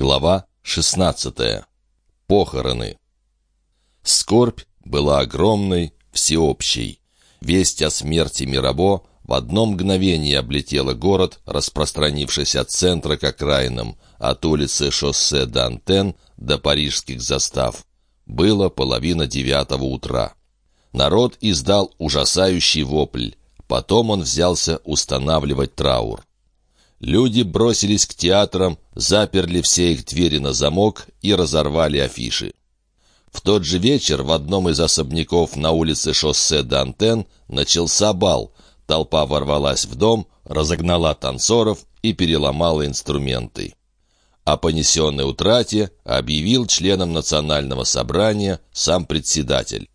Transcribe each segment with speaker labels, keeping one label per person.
Speaker 1: Глава 16. Похороны. Скорбь была огромной, всеобщей. Весть о смерти Мирабо в одно мгновение облетела город, распространившись от центра к окраинам, от улицы шоссе Д'Антен до парижских застав. Было половина девятого утра. Народ издал ужасающий вопль. Потом он взялся устанавливать траур. Люди бросились к театрам, заперли все их двери на замок и разорвали афиши. В тот же вечер в одном из особняков на улице шоссе Д'Антен начался бал. Толпа ворвалась в дом, разогнала танцоров и переломала инструменты. О понесенной утрате объявил членам национального собрания сам председатель.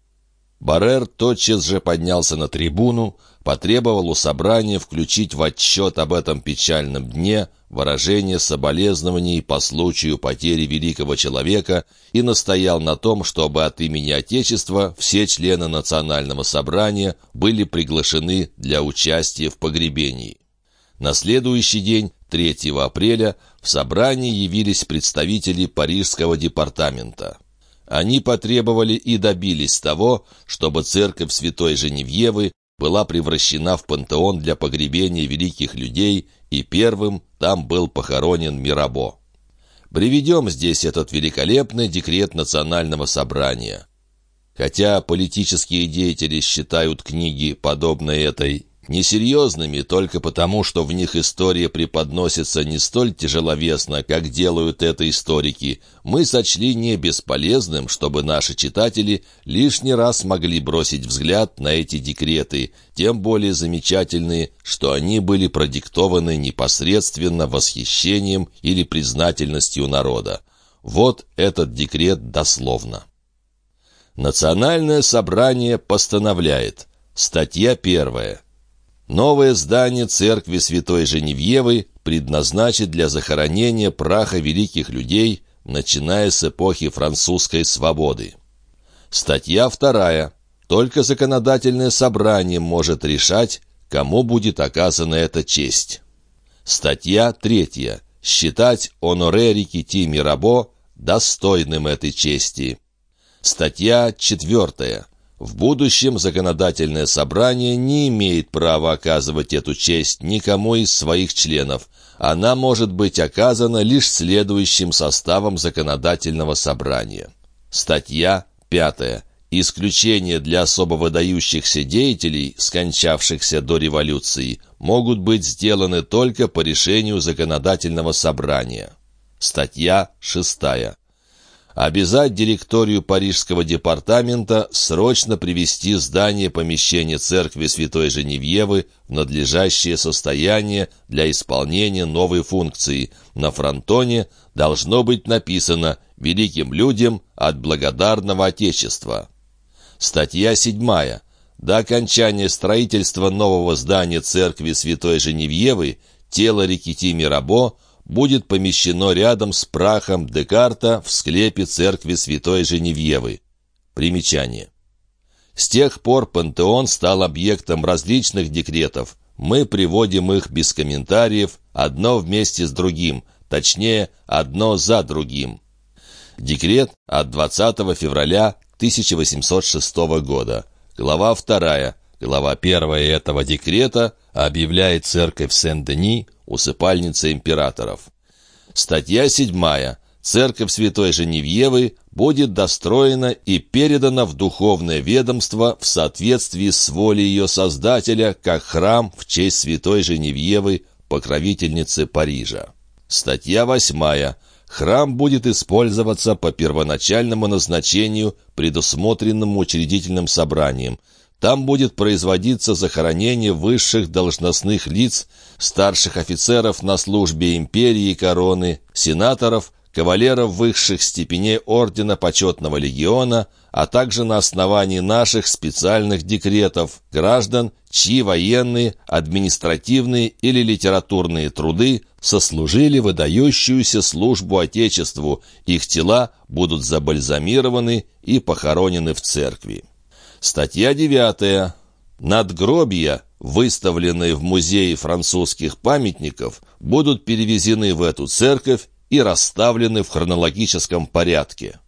Speaker 1: Баррер тотчас же поднялся на трибуну, потребовал у собрания включить в отчет об этом печальном дне выражение соболезнований по случаю потери великого человека и настоял на том, чтобы от имени Отечества все члены национального собрания были приглашены для участия в погребении. На следующий день, 3 апреля, в собрании явились представители Парижского департамента. Они потребовали и добились того, чтобы церковь Святой Женевьевы была превращена в пантеон для погребения великих людей, и первым там был похоронен Мирабо. Приведем здесь этот великолепный декрет Национального собрания. Хотя политические деятели считают книги, подобные этой, Несерьезными только потому, что в них история преподносится не столь тяжеловесно, как делают это историки, мы сочли не бесполезным, чтобы наши читатели лишний раз могли бросить взгляд на эти декреты, тем более замечательные, что они были продиктованы непосредственно восхищением или признательностью народа. Вот этот декрет дословно. Национальное собрание постановляет. Статья первая. Новое здание церкви Святой Женевьевы предназначит для захоронения праха великих людей, начиная с эпохи французской свободы. Статья вторая. Только законодательное собрание может решать, кому будет оказана эта честь. Статья третья. Считать Оноре Рикити Мирабо достойным этой чести. Статья четвертая в будущем законодательное собрание не имеет права оказывать эту честь никому из своих членов. Она может быть оказана лишь следующим составом законодательного собрания. Статья 5. Исключения для особо выдающихся деятелей, скончавшихся до революции, могут быть сделаны только по решению законодательного собрания. Статья 6 обязать директорию Парижского департамента срочно привести здание помещения церкви Святой Женевьевы в надлежащее состояние для исполнения новой функции. На фронтоне должно быть написано «Великим людям от благодарного Отечества». Статья 7. До окончания строительства нового здания церкви Святой Женевьевы тело Рикити Мирабо будет помещено рядом с прахом Декарта в склепе церкви Святой Женевьевы. Примечание. С тех пор пантеон стал объектом различных декретов. Мы приводим их без комментариев, одно вместе с другим, точнее, одно за другим. Декрет от 20 февраля 1806 года. Глава 2. Глава 1 этого декрета объявляет церковь Сен-Дени усыпальница императоров. Статья 7. Церковь Святой Женевьевы будет достроена и передана в духовное ведомство в соответствии с волей ее создателя, как храм в честь Святой Женевьевы, покровительницы Парижа. Статья 8. Храм будет использоваться по первоначальному назначению, предусмотренному учредительным собранием – там будет производиться захоронение высших должностных лиц, старших офицеров на службе империи и короны, сенаторов, кавалеров высших степеней Ордена Почетного Легиона, а также на основании наших специальных декретов граждан, чьи военные, административные или литературные труды сослужили выдающуюся службу Отечеству, их тела будут забальзамированы и похоронены в церкви. Статья 9. Надгробья, выставленные в Музее французских памятников, будут перевезены в эту церковь и расставлены в хронологическом порядке.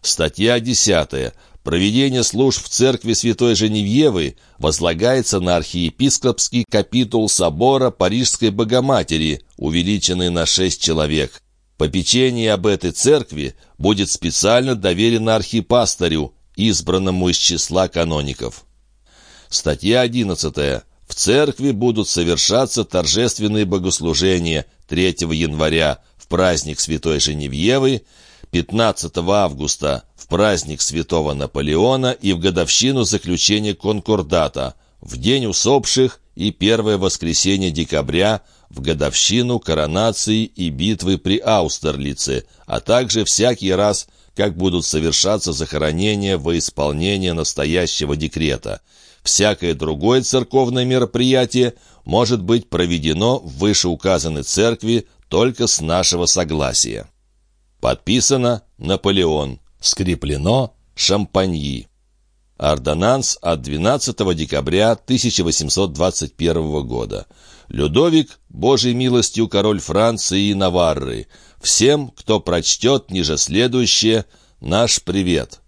Speaker 1: Статья 10. Проведение служб в церкви Святой Женевьевы возлагается на архиепископский капитул собора Парижской Богоматери, увеличенный на шесть человек. Попечение об этой церкви будет специально доверено архипастырю, избранному из числа каноников. Статья 11. В церкви будут совершаться торжественные богослужения 3 января в праздник Святой Женевьевы 15 августа в праздник Святого Наполеона и в годовщину заключения конкордата, в день усопших и первое воскресенье декабря в годовщину коронации и битвы при Аустерлице, а также всякий раз, как будут совершаться захоронения во исполнение настоящего декрета. Всякое другое церковное мероприятие может быть проведено в вышеуказанной церкви только с нашего согласия. Подписано Наполеон. Скреплено Шампаньи. Ордонанс от 12 декабря 1821 года. Людовик, Божьей милостью король Франции и Наварры. Всем, кто прочтет ниже следующее, наш привет.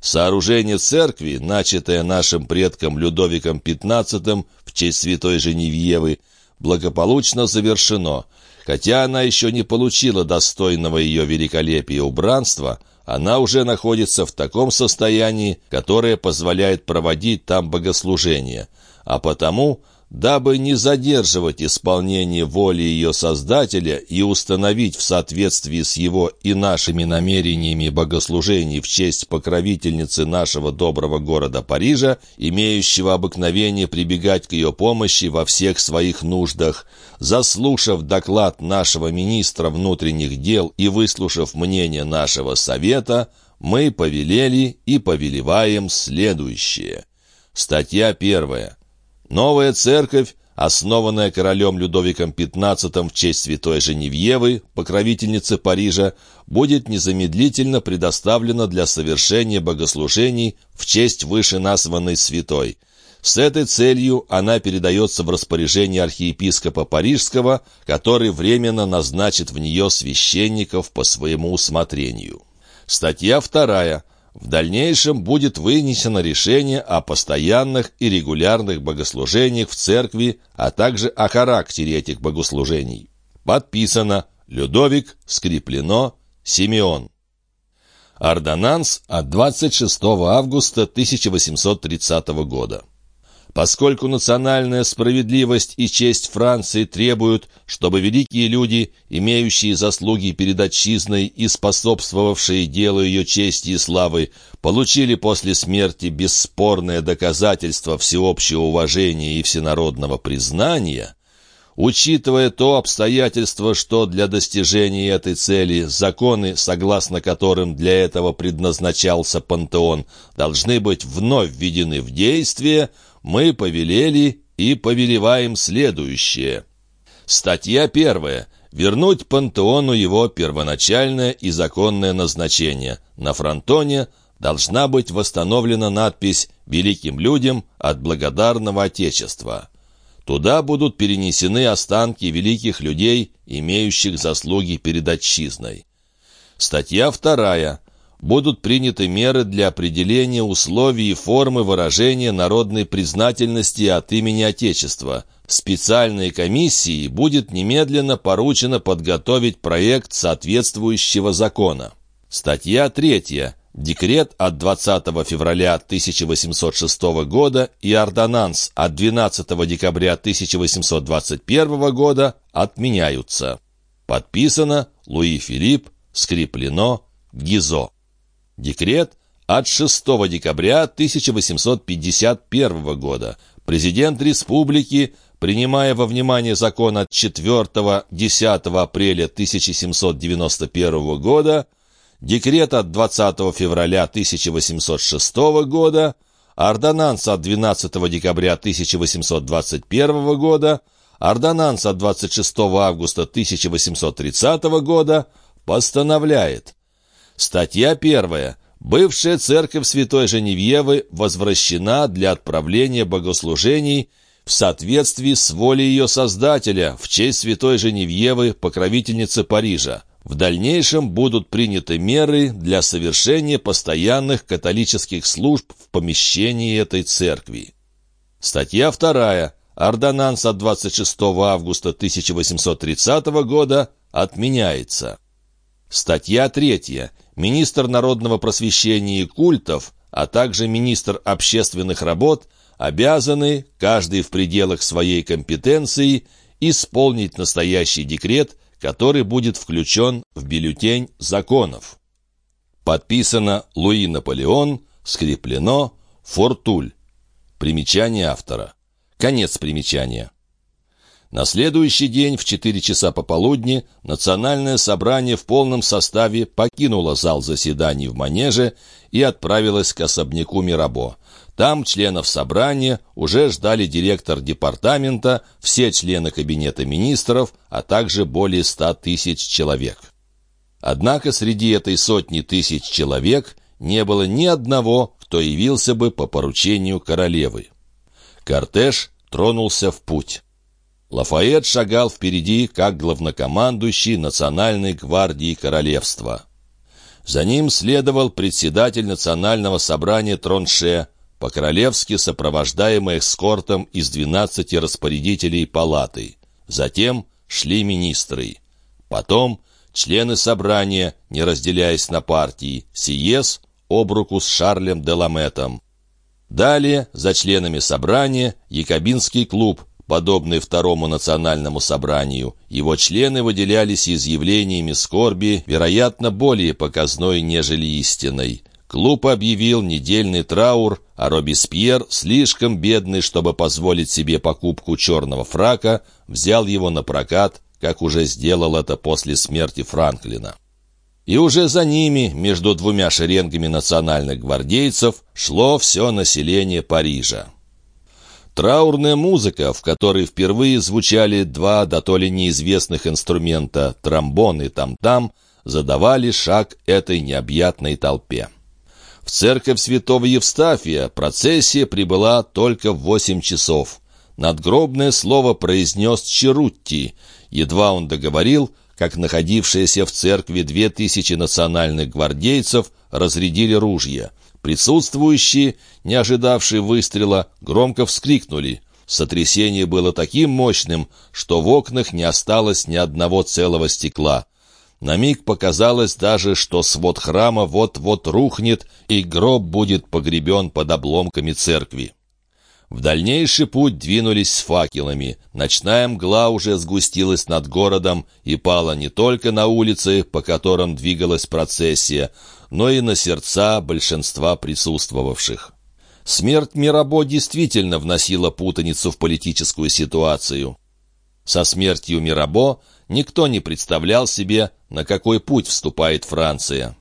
Speaker 1: Сооружение церкви, начатое нашим предком Людовиком XV в честь святой Женевьевы, благополучно завершено – Хотя она еще не получила достойного ее великолепия убранства, она уже находится в таком состоянии, которое позволяет проводить там богослужения, а потому дабы не задерживать исполнение воли ее Создателя и установить в соответствии с его и нашими намерениями богослужений в честь покровительницы нашего доброго города Парижа, имеющего обыкновение прибегать к ее помощи во всех своих нуждах, заслушав доклад нашего министра внутренних дел и выслушав мнение нашего совета, мы повелели и повелеваем следующее. Статья первая. Новая церковь, основанная королем Людовиком XV в честь святой Женевьевы, покровительницы Парижа, будет незамедлительно предоставлена для совершения богослужений в честь вышеназванной святой. С этой целью она передается в распоряжение архиепископа Парижского, который временно назначит в нее священников по своему усмотрению. Статья вторая. В дальнейшем будет вынесено решение о постоянных и регулярных богослужениях в церкви, а также о характере этих богослужений. Подписано Людовик, скреплено Симеон. Ордонанс от 26 августа 1830 года. Поскольку национальная справедливость и честь Франции требуют, чтобы великие люди, имеющие заслуги перед отчизной и способствовавшие делу ее чести и славы, получили после смерти бесспорное доказательство всеобщего уважения и всенародного признания, Учитывая то обстоятельство, что для достижения этой цели законы, согласно которым для этого предназначался пантеон, должны быть вновь введены в действие, мы повелели и повелеваем следующее. Статья первая. Вернуть пантеону его первоначальное и законное назначение. На фронтоне должна быть восстановлена надпись «Великим людям от благодарного Отечества». Туда будут перенесены останки великих людей, имеющих заслуги перед отчизной. Статья вторая будут приняты меры для определения условий и формы выражения народной признательности от имени Отечества. Специальной комиссии будет немедленно поручено подготовить проект соответствующего закона. Статья 3. Декрет от 20 февраля 1806 года и ордонанс от 12 декабря 1821 года отменяются. Подписано Луи Филипп, скреплено Гизо. Декрет от 6 декабря 1851 года. Президент республики, принимая во внимание закон от 4-10 апреля 1791 года, декрет от 20 февраля 1806 года, ордонанс от 12 декабря 1821 года, ордонанс от 26 августа 1830 года постановляет Статья первая. Бывшая церковь Святой Женевьевы возвращена для отправления богослужений в соответствии с волей ее Создателя в честь Святой Женевьевы, покровительницы Парижа. В дальнейшем будут приняты меры для совершения постоянных католических служб в помещении этой церкви. Статья 2. Ордонанс от 26 августа 1830 года отменяется. Статья 3. Министр народного просвещения и культов, а также министр общественных работ обязаны, каждый в пределах своей компетенции, исполнить настоящий декрет, который будет включен в бюллетень законов. Подписано Луи Наполеон, скреплено Фортуль. Примечание автора. Конец примечания. На следующий день в 4 часа пополудни национальное собрание в полном составе покинуло зал заседаний в Манеже и отправилось к особняку Мирабо. Там членов собрания уже ждали директор департамента, все члены кабинета министров, а также более ста тысяч человек. Однако среди этой сотни тысяч человек не было ни одного, кто явился бы по поручению королевы. Кортеж тронулся в путь. Лафайет шагал впереди, как главнокомандующий Национальной гвардии королевства. За ним следовал председатель Национального собрания Тронше, по-королевски сопровождаемый эскортом из 12 распорядителей палаты. Затем шли министры. Потом члены собрания, не разделяясь на партии, Сиес об руку с Шарлем Деламетом. Далее, за членами собрания, Якобинский клуб – подобный Второму национальному собранию. Его члены выделялись изъявлениями скорби, вероятно, более показной, нежели истинной. Клуб объявил недельный траур, а Робеспьер, слишком бедный, чтобы позволить себе покупку черного фрака, взял его на прокат, как уже сделал это после смерти Франклина. И уже за ними, между двумя шеренгами национальных гвардейцев, шло все население Парижа. Траурная музыка, в которой впервые звучали два до то ли неизвестных инструмента — тромбон и там-там, задавали шаг этой необъятной толпе. В церковь святого Евстафия процессия прибыла только в восемь часов. Надгробное слово произнес Черутти. Едва он договорил, как находившиеся в церкви две тысячи национальных гвардейцев разрядили ружья — Присутствующие, не ожидавшие выстрела, громко вскрикнули. Сотрясение было таким мощным, что в окнах не осталось ни одного целого стекла. На миг показалось даже, что свод храма вот-вот рухнет, и гроб будет погребен под обломками церкви. В дальнейший путь двинулись с факелами. Ночная мгла уже сгустилась над городом и пала не только на улицы, по которым двигалась процессия, но и на сердца большинства присутствовавших. Смерть Мирабо действительно вносила путаницу в политическую ситуацию. Со смертью Мирабо никто не представлял себе, на какой путь вступает Франция.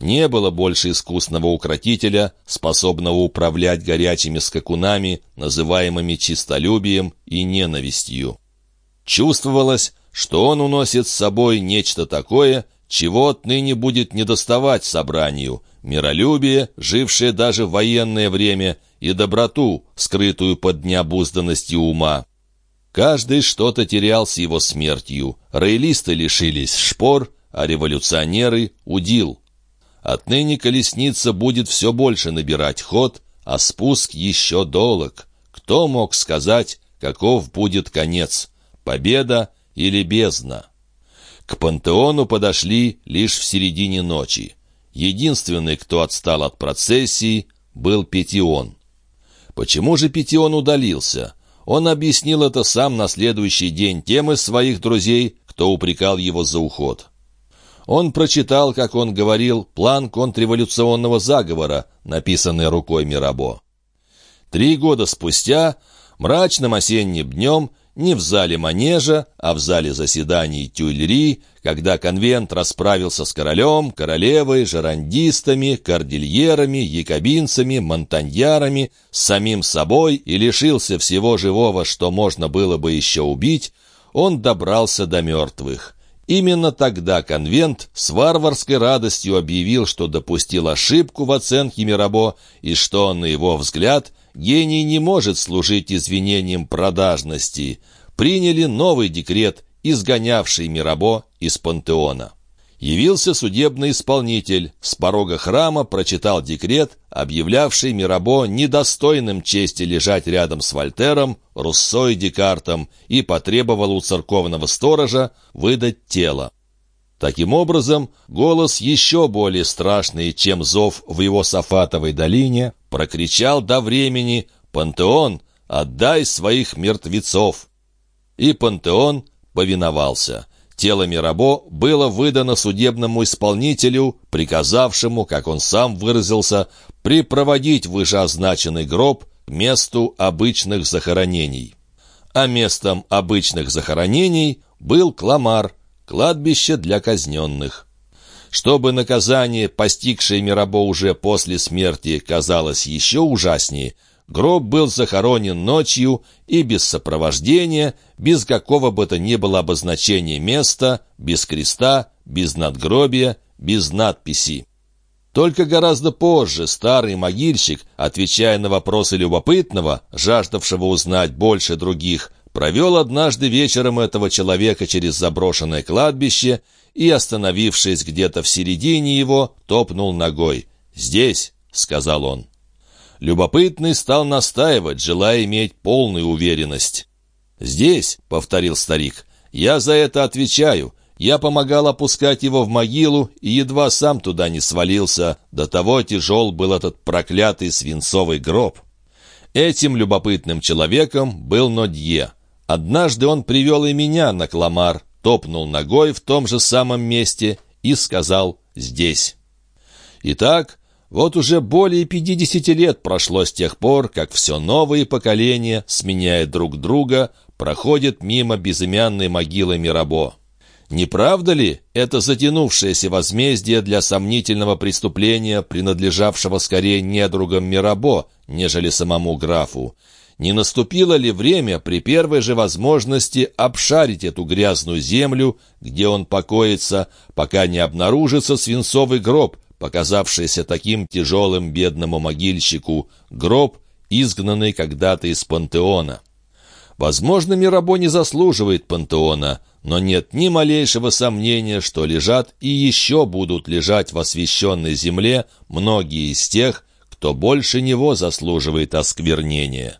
Speaker 1: Не было больше искусного укротителя, способного управлять горячими скакунами, называемыми чистолюбием и ненавистью. Чувствовалось, что он уносит с собой нечто такое, чего отныне будет недоставать собранию – миролюбие, жившее даже в военное время, и доброту, скрытую под необузданностью ума. Каждый что-то терял с его смертью. Роялисты лишились шпор, а революционеры — удил. Отныне колесница будет все больше набирать ход, а спуск еще долг. Кто мог сказать, каков будет конец? Победа или бездна? К пантеону подошли лишь в середине ночи. Единственный, кто отстал от процессии, был Петион. Почему же Петион удалился? Он объяснил это сам на следующий день тем из своих друзей, кто упрекал его за уход. Он прочитал, как он говорил, план контрреволюционного заговора, написанный рукой Мирабо. Три года спустя, мрачным осенним днем, не в зале манежа, а в зале заседаний Тюильри, когда конвент расправился с королем, королевой, жерандистами, кордильерами, якобинцами, монтаньярами, с самим собой и лишился всего живого, что можно было бы еще убить, он добрался до мертвых. Именно тогда конвент с варварской радостью объявил, что допустил ошибку в оценке Мирабо и что, на его взгляд, гений не может служить извинением продажности. Приняли новый декрет, изгонявший Мирабо из пантеона. Явился судебный исполнитель, с порога храма прочитал декрет, объявлявший Мирабо недостойным чести лежать рядом с Вольтером, Руссо и Декартом, и потребовал у церковного сторожа выдать тело. Таким образом, голос еще более страшный, чем зов в его Сафатовой долине, прокричал до времени «Пантеон, отдай своих мертвецов!» И Пантеон повиновался. Тело Мирабо было выдано судебному исполнителю, приказавшему, как он сам выразился, припроводить вышеозначенный гроб к месту обычных захоронений. А местом обычных захоронений был Кламар, кладбище для казненных. Чтобы наказание, постигшее Мирабо уже после смерти, казалось еще ужаснее, Гроб был захоронен ночью и без сопровождения, без какого бы то ни было обозначения места, без креста, без надгробия, без надписи. Только гораздо позже старый могильщик, отвечая на вопросы любопытного, жаждавшего узнать больше других, провел однажды вечером этого человека через заброшенное кладбище и, остановившись где-то в середине его, топнул ногой. «Здесь», — сказал он. Любопытный стал настаивать, желая иметь полную уверенность. «Здесь», — повторил старик, — «я за это отвечаю. Я помогал опускать его в могилу и едва сам туда не свалился. До того тяжел был этот проклятый свинцовый гроб». Этим любопытным человеком был Нодье. Однажды он привел и меня на Кламар, топнул ногой в том же самом месте и сказал «здесь». Итак, вот уже более 50 лет прошло с тех пор, как все новые поколения, сменяя друг друга, проходят мимо безымянной могилы Мирабо. Не правда ли это затянувшееся возмездие для сомнительного преступления, принадлежавшего скорее недругам Мирабо, нежели самому графу? Не наступило ли время при первой же возможности обшарить эту грязную землю, где он покоится, пока не обнаружится свинцовый гроб, показавшийся таким тяжелым бедному могильщику, гроб, изгнанный когда-то из пантеона. Возможно, Мирабо не заслуживает пантеона, но нет ни малейшего сомнения, что лежат и еще будут лежать в освященной земле многие из тех, кто больше него заслуживает осквернения.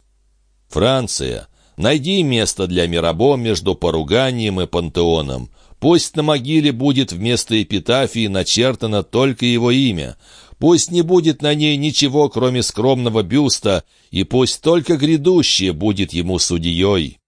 Speaker 1: Франция, найди место для Мирабо между поруганием и пантеоном. Пусть на могиле будет вместо эпитафии начертано только его имя. Пусть не будет на ней ничего, кроме скромного бюста, и пусть только грядущее будет ему судьей.